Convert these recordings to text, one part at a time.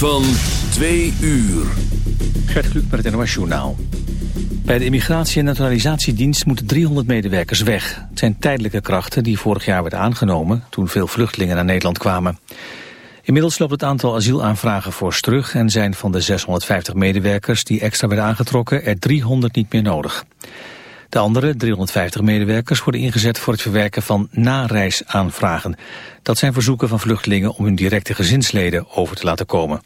Van twee uur. Gert Kluk met het NOS Journaal. Bij de Immigratie- en Naturalisatiedienst moeten 300 medewerkers weg. Het zijn tijdelijke krachten die vorig jaar werden aangenomen... toen veel vluchtelingen naar Nederland kwamen. Inmiddels loopt het aantal asielaanvragen fors terug... en zijn van de 650 medewerkers die extra werden aangetrokken... er 300 niet meer nodig. De andere 350 medewerkers worden ingezet voor het verwerken van nareisaanvragen. Dat zijn verzoeken van vluchtelingen om hun directe gezinsleden over te laten komen.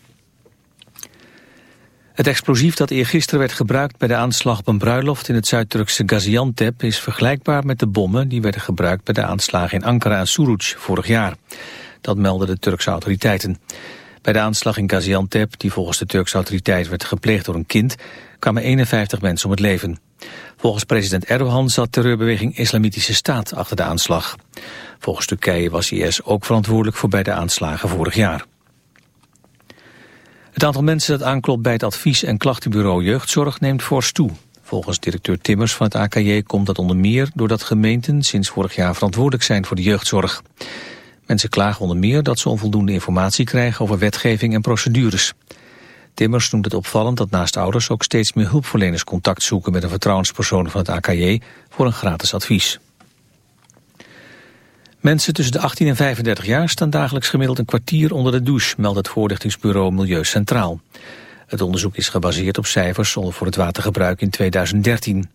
Het explosief dat eergisteren werd gebruikt bij de aanslag op een bruiloft in het Zuid-Turkse Gaziantep is vergelijkbaar met de bommen die werden gebruikt bij de aanslagen in Ankara en Suruc vorig jaar. Dat melden de Turkse autoriteiten. Bij de aanslag in Gaziantep, die volgens de Turkse autoriteiten werd gepleegd door een kind, kwamen 51 mensen om het leven. Volgens president Erdogan zat terreurbeweging Islamitische Staat achter de aanslag. Volgens Turkije was IS ook verantwoordelijk voor beide aanslagen vorig jaar. Het aantal mensen dat aanklopt bij het advies- en klachtenbureau jeugdzorg neemt fors toe. Volgens directeur Timmers van het AKJ komt dat onder meer doordat gemeenten sinds vorig jaar verantwoordelijk zijn voor de jeugdzorg. Mensen klagen onder meer dat ze onvoldoende informatie krijgen over wetgeving en procedures. Timmers noemt het opvallend dat naast ouders ook steeds meer hulpverleners contact zoeken met een vertrouwenspersoon van het AKJ voor een gratis advies. Mensen tussen de 18 en 35 jaar staan dagelijks gemiddeld een kwartier onder de douche, meldt het voorlichtingsbureau Milieu Centraal. Het onderzoek is gebaseerd op cijfers voor het watergebruik in 2013.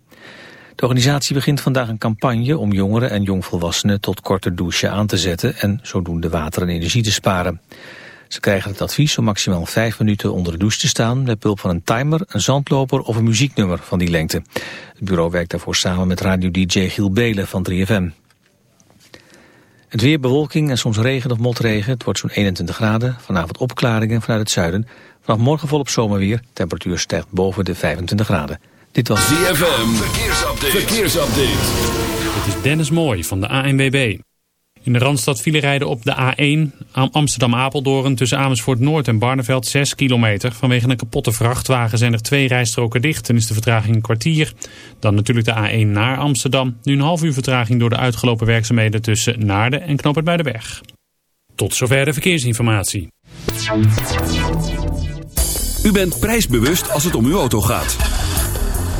De organisatie begint vandaag een campagne om jongeren en jongvolwassenen tot korter douchen aan te zetten en zodoende water en energie te sparen. Ze krijgen het advies om maximaal vijf minuten onder de douche te staan... met behulp van een timer, een zandloper of een muzieknummer van die lengte. Het bureau werkt daarvoor samen met radio-dj Giel Belen van 3FM. Het weer bewolking en soms regen of motregen. Het wordt zo'n 21 graden. Vanavond opklaringen vanuit het zuiden. Vanaf morgen volop zomerweer. Temperatuur stijgt boven de 25 graden. Dit was ZFM. Verkeersupdate. Verkeersupdate. Dit is Dennis Mooij van de ANWB. In de Randstad file rijden op de A1 Amsterdam-Apeldoorn tussen Amersfoort Noord en Barneveld 6 kilometer. Vanwege een kapotte vrachtwagen zijn er twee rijstroken dicht en is de vertraging een kwartier. Dan natuurlijk de A1 naar Amsterdam. Nu een half uur vertraging door de uitgelopen werkzaamheden tussen Naarden en Knoppen bij de Berg. Tot zover de verkeersinformatie. U bent prijsbewust als het om uw auto gaat.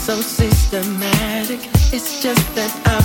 so systematic. It's just that I'm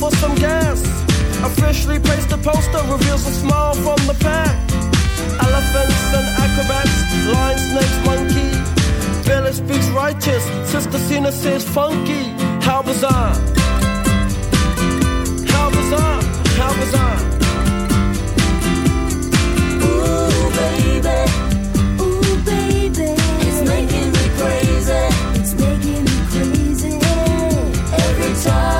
for some gas. Officially placed a poster reveals a smile from the back. Elephants and acrobats, lions, snakes, monkey. Village speaks righteous, Sister Cena says funky. How bizarre! How bizarre! How bizarre! Ooh, baby. Ooh, baby. It's making me crazy. It's making me crazy. Every time.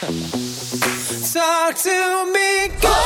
Talk to me. Go.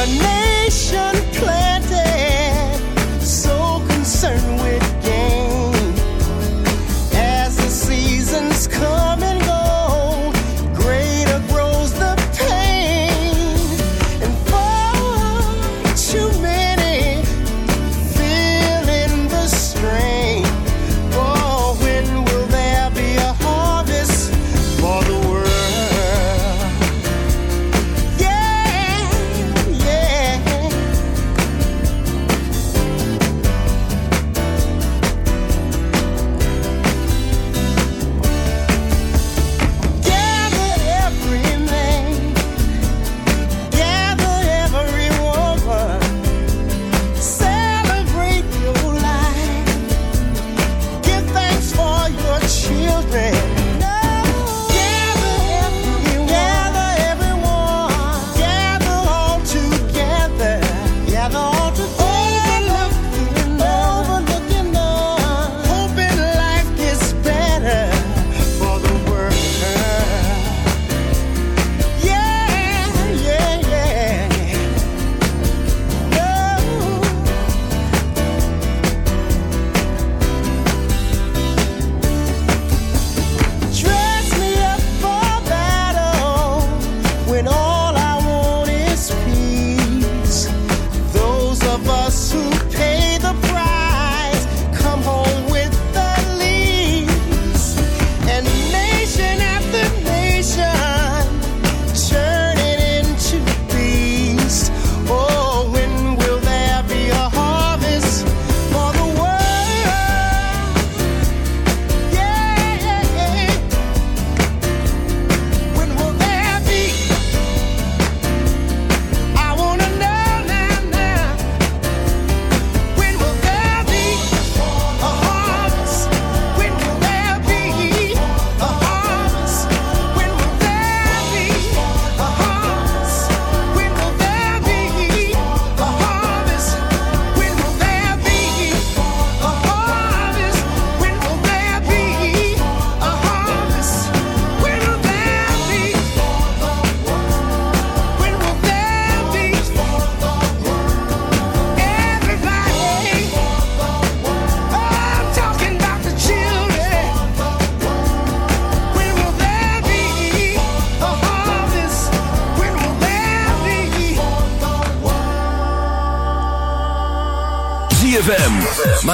her name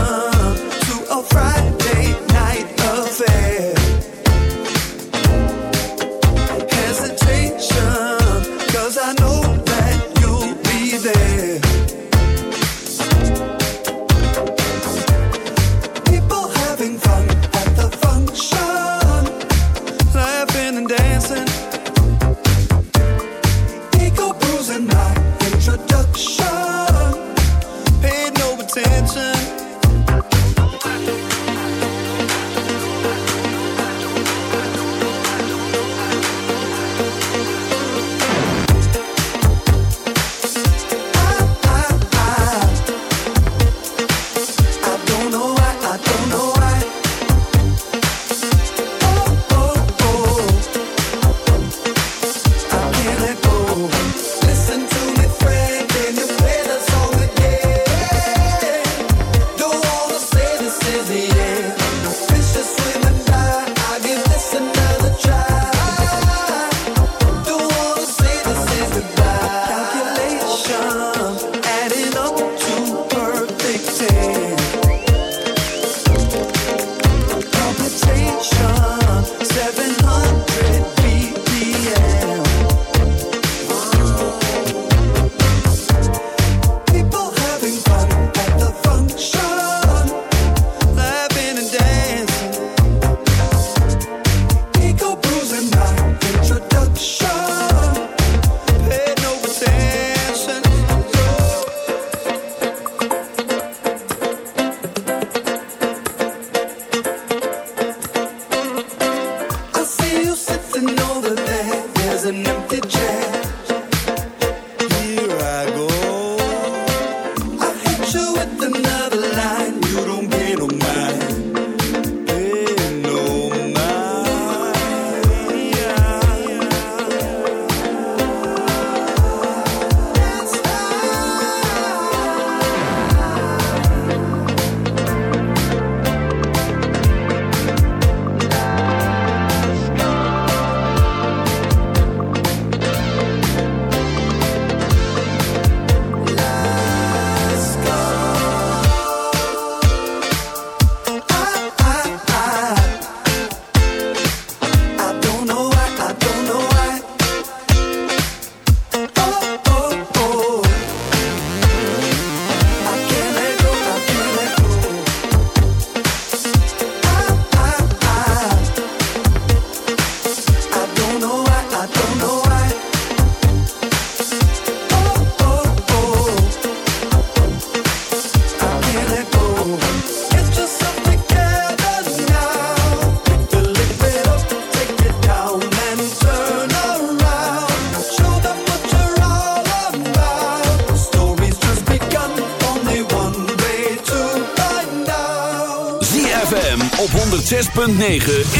up to a Friday. empty chair. 106.9